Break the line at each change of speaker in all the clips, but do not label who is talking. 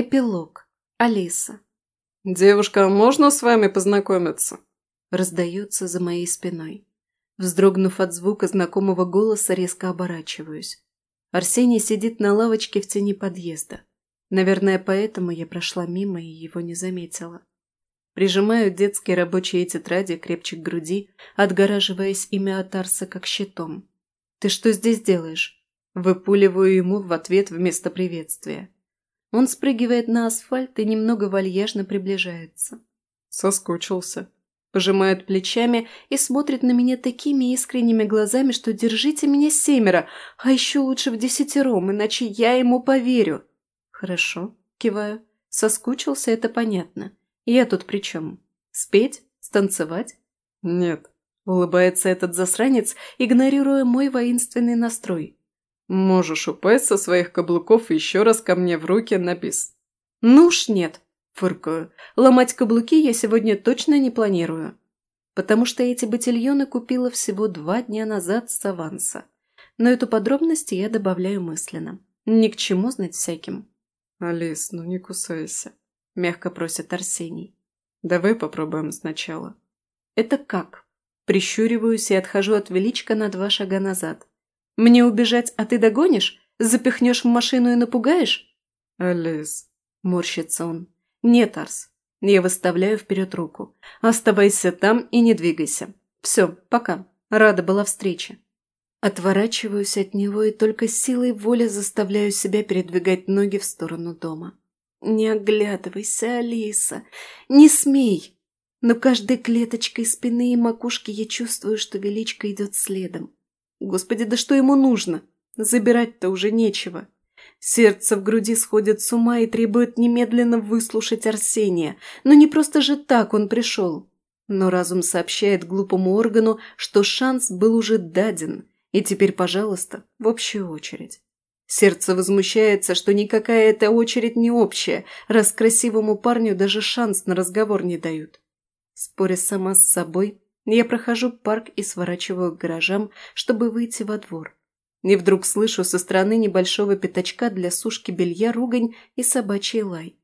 Эпилог. Алиса.
«Девушка, можно с вами познакомиться?»
Раздается за моей спиной. Вздрогнув от звука знакомого голоса, резко оборачиваюсь. Арсений сидит на лавочке в тени подъезда. Наверное, поэтому я прошла мимо и его не заметила. Прижимаю детские рабочие тетради крепче к груди, отгораживаясь имя Атарса как щитом. «Ты что здесь делаешь?» Выпуливаю ему в ответ вместо приветствия. Он спрыгивает на асфальт и немного вальяжно приближается.
Соскучился.
Пожимает плечами и смотрит на меня такими искренними глазами, что держите меня семеро, а еще лучше в десятером, иначе я ему поверю. Хорошо, киваю. Соскучился, это понятно. Я тут при чем? Спеть? Станцевать?
Нет.
Улыбается этот засранец, игнорируя мой воинственный настрой.
Можешь упасть со своих каблуков еще раз ко мне в руки на бис.
Ну уж нет, фыркаю. Ломать каблуки я сегодня точно не планирую. Потому что эти ботильоны купила всего два дня назад с аванса. Но эту подробность я добавляю мысленно. Ни к чему знать всяким.
«Алис, ну не кусайся», – мягко просит Арсений.
«Давай попробуем сначала». «Это как?» Прищуриваюсь и отхожу от величка на два шага назад. Мне убежать, а ты догонишь? Запихнешь в машину и напугаешь?»
«Алис», –
морщится он. «Нет, Арс». Я выставляю вперед руку. «Оставайся там и не двигайся. Все, пока. Рада была встрече». Отворачиваюсь от него и только силой воли заставляю себя передвигать ноги в сторону дома. «Не оглядывайся, Алиса! Не смей!» Но каждой клеточкой спины и макушки я чувствую, что Величка идет следом. Господи, да что ему нужно? Забирать-то уже нечего. Сердце в груди сходит с ума и требует немедленно выслушать Арсения. Но не просто же так он пришел. Но разум сообщает глупому органу, что шанс был уже даден, и теперь, пожалуйста, в общую очередь. Сердце возмущается, что никакая эта очередь не общая, раз красивому парню даже шанс на разговор не дают. Споря сама с собой, я прохожу парк и сворачиваю к гаражам, чтобы выйти во двор. И вдруг слышу со стороны небольшого пятачка для сушки белья ругань и собачий лай.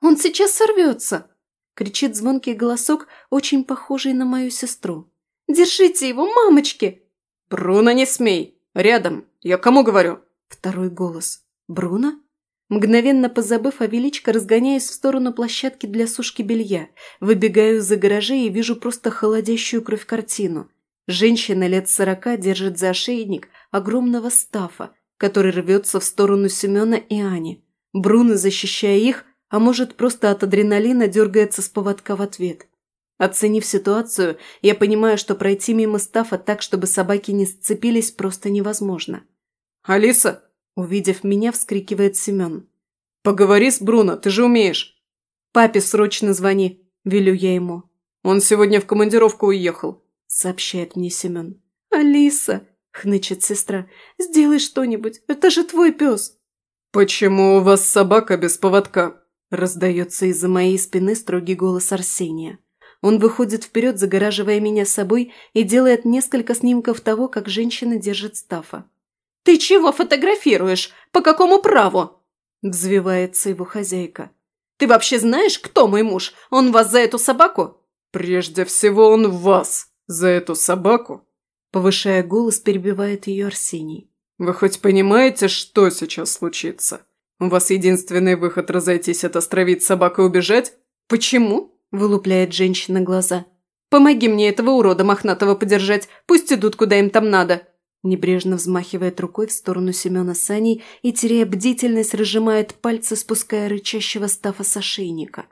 «Он сейчас сорвется!» – кричит звонкий голосок, очень похожий на мою сестру. «Держите его, мамочки!»
«Бруно, не смей! Рядом! Я кому говорю?»
Второй голос. «Бруно?» Мгновенно позабыв о величко, разгоняюсь в сторону площадки для сушки белья, выбегаю за гаражей и вижу просто холодящую кровь картину. Женщина лет сорока держит за ошейник огромного стафа, который рвется в сторону Семена и Ани. Бруно, защищая их, а может просто от адреналина дергается с поводка в ответ. Оценив ситуацию, я понимаю, что пройти мимо стафа так, чтобы собаки не сцепились, просто невозможно.
«Алиса!»
Увидев меня, вскрикивает Семен.
«Поговори с Бруно, ты же умеешь!»
«Папе срочно звони!» – велю я ему.
«Он сегодня в командировку уехал», –
сообщает мне Семен. «Алиса!» – хнычет сестра. «Сделай что-нибудь, это же твой пес!»
«Почему у вас собака без поводка?»
– раздается из-за моей спины строгий голос Арсения. Он выходит вперед, загораживая меня собой, и делает несколько снимков того, как женщина держит Стафа.
«Ты чего фотографируешь? По какому праву?»
Взвивается его хозяйка.
«Ты вообще знаешь, кто мой муж? Он вас за эту собаку?»
«Прежде всего он вас за эту собаку?»
Повышая голос, перебивает ее Арсений.
«Вы хоть понимаете, что сейчас случится? У вас единственный выход разойтись – это стравить собаку и убежать?
Почему?»
– вылупляет женщина глаза.
«Помоги мне этого урода мохнатого подержать, пусть идут куда им там надо».
Небрежно взмахивает рукой в сторону Семена с Аней и, теряя бдительность, разжимает пальцы, спуская рычащего стафа с ошейника.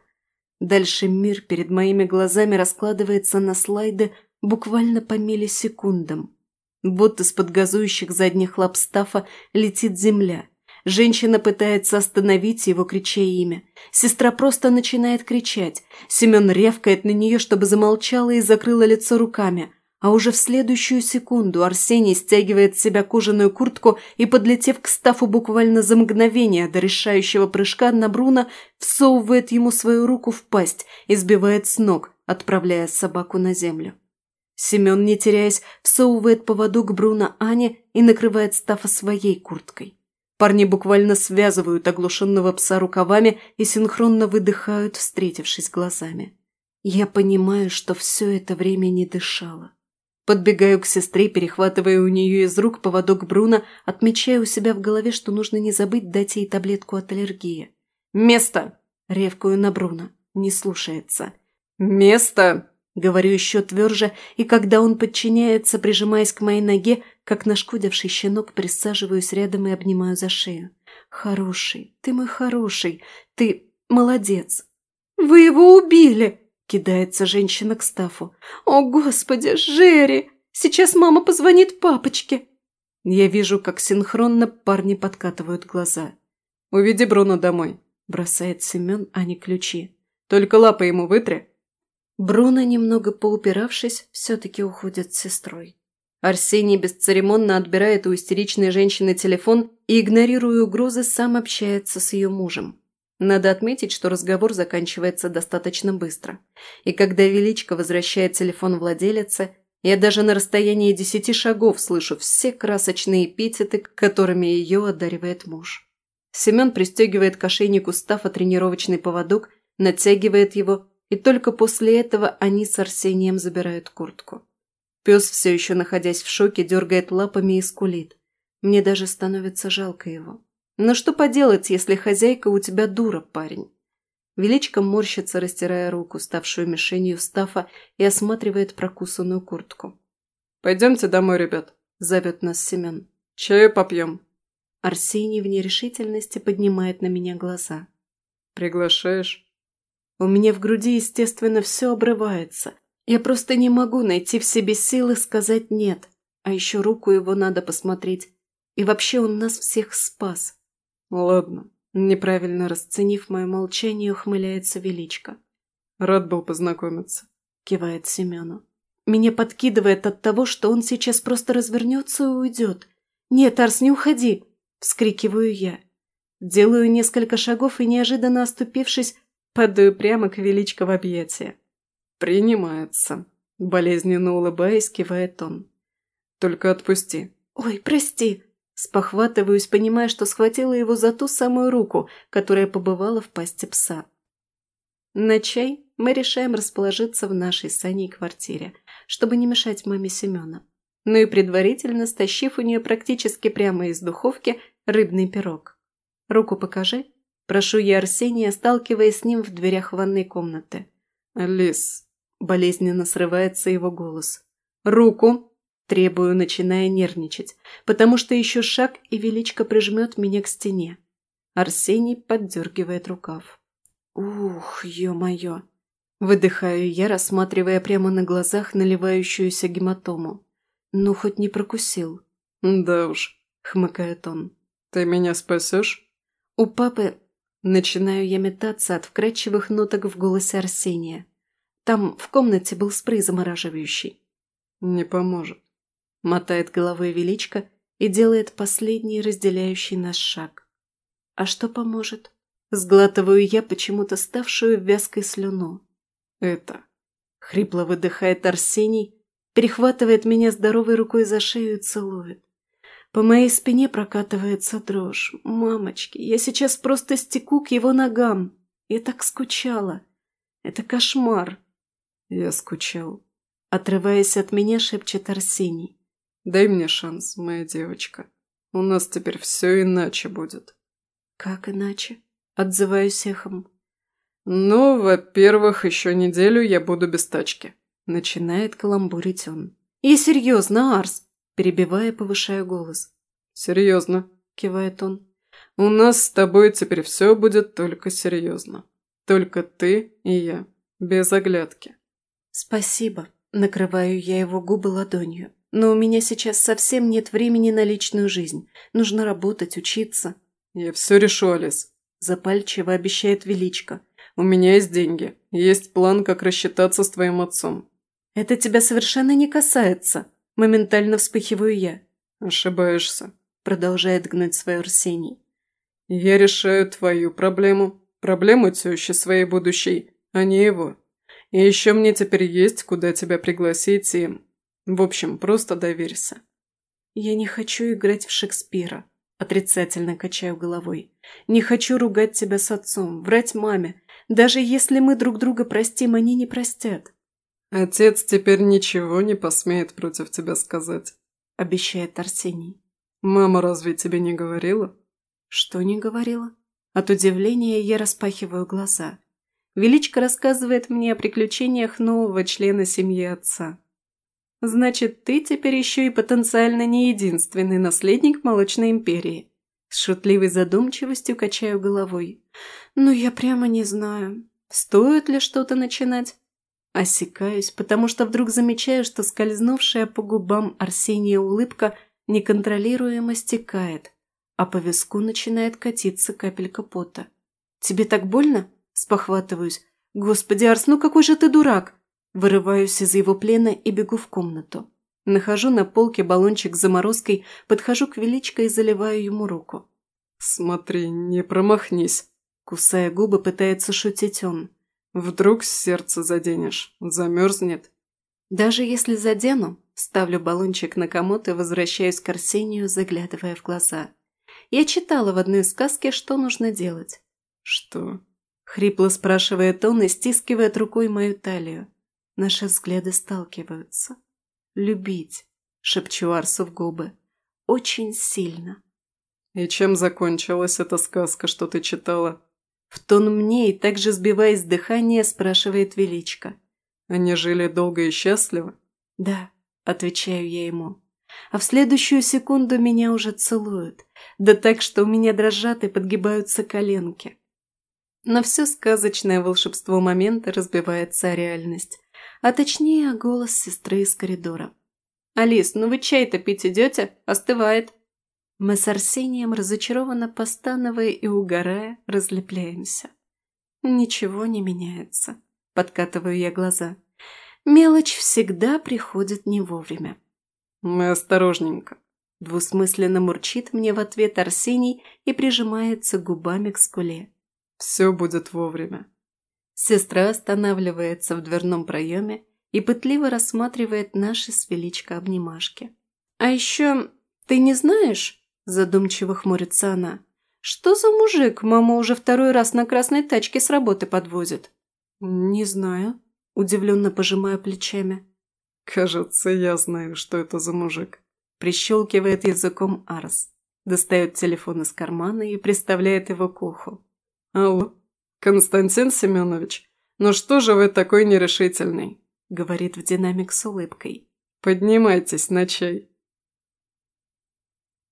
Дальше мир перед моими глазами раскладывается на слайды буквально по миллисекундам. Вот из-под газующих задних лап стафа летит земля. Женщина пытается остановить его, крича имя. Сестра просто начинает кричать. Семен ревкает на нее, чтобы замолчала и закрыла лицо руками. А уже в следующую секунду Арсений стягивает с себя кожаную куртку и, подлетев к Стафу буквально за мгновение до решающего прыжка на Бруно, всовывает ему свою руку в пасть и сбивает с ног, отправляя собаку на землю. Семен, не теряясь, всовывает поводок Бруно Ане и накрывает Стафа своей курткой. Парни буквально связывают оглушенного пса рукавами и синхронно выдыхают, встретившись глазами. Я понимаю, что все это время не дышала. Подбегаю к сестре, перехватывая у нее из рук поводок Бруно, отмечая у себя в голове, что нужно не забыть дать ей таблетку от аллергии. «Место!» – ревкаю на Бруно. Не слушается. «Место!» – говорю еще тверже, и когда он подчиняется, прижимаясь к моей ноге, как нашкодивший щенок, присаживаюсь рядом и обнимаю за шею. «Хороший, ты мой хороший, ты молодец!» «Вы его убили!» Кидается женщина к Стафу. «О, Господи, Жерри! Сейчас мама позвонит папочке!» Я вижу, как синхронно парни подкатывают глаза.
«Уведи Бруно домой», – бросает Семен, а не ключи. «Только лапы ему вытри».
Бруно, немного поупиравшись, все-таки уходит с сестрой. Арсений бесцеремонно отбирает у истеричной женщины телефон и, игнорируя угрозы, сам общается с ее мужем. Надо отметить, что разговор заканчивается достаточно быстро. И когда Величко возвращает телефон владелице, я даже на расстоянии десяти шагов слышу все красочные эпитеты, которыми ее одаривает муж. Семен пристегивает к ошейнику Стафа тренировочный поводок, натягивает его, и только после этого они с Арсением забирают куртку. Пес, все еще находясь в шоке, дергает лапами и скулит. Мне даже становится жалко его. Но что поделать, если хозяйка у тебя дура, парень? Величко морщится, растирая руку, ставшую мишенью Стафа, и осматривает прокусанную куртку.
«Пойдемте домой, ребят», – зовет нас Семен. «Чаю попьем».
Арсений в нерешительности поднимает на меня глаза.
«Приглашаешь?»
У меня в груди, естественно, все обрывается. Я просто не могу найти в себе силы сказать «нет». А еще руку его надо посмотреть. И вообще он нас всех спас.
«Ладно», –
неправильно расценив мое молчание, ухмыляется Величко.
«Рад был познакомиться», –
кивает Семену. Меня подкидывает от того, что он сейчас просто развернется и уйдет. «Нет, Арс, не уходи!» – вскрикиваю я. Делаю несколько шагов и, неожиданно оступившись, падаю прямо к Величко в объятия.
«Принимается», – болезненно улыбаясь, кивает он. «Только отпусти».
«Ой, прости!» Спохватываюсь, понимая, что схватила его за ту самую руку, которая побывала в пасти пса. На чай мы решаем расположиться в нашей с Аней квартире, чтобы не мешать маме Семена. Ну и предварительно стащив у нее практически прямо из духовки рыбный пирог. «Руку покажи», – прошу я Арсения, сталкиваясь с ним в дверях ванной комнаты.
«Алис», –
болезненно срывается его голос. «Руку!» Требую, начиная нервничать, потому что еще шаг, и Величко прижмет меня к стене. Арсений поддергивает рукав. Ух, ё-моё. Выдыхаю я, рассматривая прямо на глазах наливающуюся гематому. Ну, хоть не прокусил.
Да уж,
хмыкает он.
Ты меня спасешь?
У папы... Начинаю я метаться от вкрадчивых ноток в голосе Арсения. Там в комнате был спрей замораживающий.
Не поможет
мотает головой величко и делает последний разделяющий наш шаг. А что поможет? Сглатываю я почему-то ставшую вязкой слюну.
Это.
Хрипло выдыхает Арсений, перехватывает меня здоровой рукой за шею и целует. По моей спине прокатывается дрожь. Мамочки, я сейчас просто стеку к его ногам. Я так скучала. Это кошмар.
Я скучал.
Отрываясь от меня, шепчет Арсений.
Дай мне шанс, моя девочка. У нас теперь все иначе будет.
Как иначе? Отзываюсь эхом.
Ну, во-первых, еще неделю я буду без тачки.
Начинает каламбурить он. И серьезно, Арс. Перебивая, повышая голос.
Серьезно,
кивает он.
У нас с тобой теперь все будет только серьезно. Только ты и я. Без оглядки.
Спасибо. Накрываю я его губы ладонью. Но у меня сейчас совсем нет времени на личную жизнь. Нужно работать, учиться.
Я все решу, Алис.
Запальчиво обещает Величко.
У меня есть деньги. Есть план, как рассчитаться с твоим отцом.
Это тебя совершенно не касается. Моментально вспыхиваю я.
Ошибаешься.
Продолжает гнуть свой Арсений.
Я решаю твою проблему. Проблему тещи своей будущей, а не его. И еще мне теперь есть, куда тебя пригласить и в общем, просто доверься.
Я не хочу играть в Шекспира. Отрицательно качаю головой. Не хочу ругать тебя с отцом, врать маме. Даже если мы друг друга простим, они не простят.
Отец теперь ничего не посмеет против тебя сказать,
обещает Арсений.
Мама разве тебе не говорила?
Что не говорила? От удивления я распахиваю глаза. Величко рассказывает мне о приключениях нового члена семьи отца. Значит, ты теперь еще и потенциально не единственный наследник Молочной Империи. С шутливой задумчивостью качаю головой. Но я прямо не знаю, стоит ли что-то начинать. Осекаюсь, потому что вдруг замечаю, что скользнувшая по губам Арсения улыбка неконтролируемо стекает, а по виску начинает катиться капелька пота. «Тебе так больно?» – спохватываюсь. «Господи, Арс, ну какой же ты дурак!» Вырываюсь из его плена и бегу в комнату. Нахожу на полке баллончик с заморозкой, подхожу к Величко и заливаю ему руку.
«Смотри, не промахнись!»
Кусая губы, пытается шутить он.
«Вдруг сердце заденешь, замерзнет?»
«Даже если задену, ставлю баллончик на комод и возвращаюсь к Арсению, заглядывая в глаза. Я читала в одной сказке, что нужно делать».
«Что?»
– хрипло спрашивает он и стискивает рукой мою талию. Наши взгляды сталкиваются. «Любить», — шепчу Арсу в губы. «Очень сильно».
«И чем закончилась эта сказка, что ты читала?»
В тон мне и также сбиваясь с дыхания, спрашивает Величко.
«Они жили долго и счастливо?»
«Да», — отвечаю я ему. А в следующую секунду меня уже целуют. Да так, что у меня дрожат и подгибаются коленки. Но все сказочное волшебство момента разбивается о реальность а точнее голос сестры из коридора. «Алис, ну вы чай-то пить идете? Остывает!» Мы с Арсением, разочарованно постановая и угорая, разлепляемся. Ничего не меняется. Подкатываю я глаза. Мелочь всегда приходит не вовремя.
«Мы осторожненько», –
двусмысленно мурчит мне в ответ Арсений и прижимается губами к скуле.
«Все будет вовремя».
Сестра останавливается в дверном проеме и пытливо рассматривает наши с Величко обнимашки. «А еще ты не знаешь?» – задумчиво хмурится она. «Что за мужик мама уже второй раз на красной тачке с работы подвозит?» «Не знаю», – удивленно пожимая плечами.
«Кажется, я знаю, что это за мужик», –
прищелкивает языком Арс. Достает телефон из кармана и приставляет его к уху.
«Алло, «Константин Семенович, ну что же вы такой нерешительный?»
– говорит в динамик с улыбкой.
«Поднимайтесь на чай».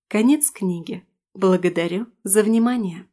Конец книги. Благодарю за внимание.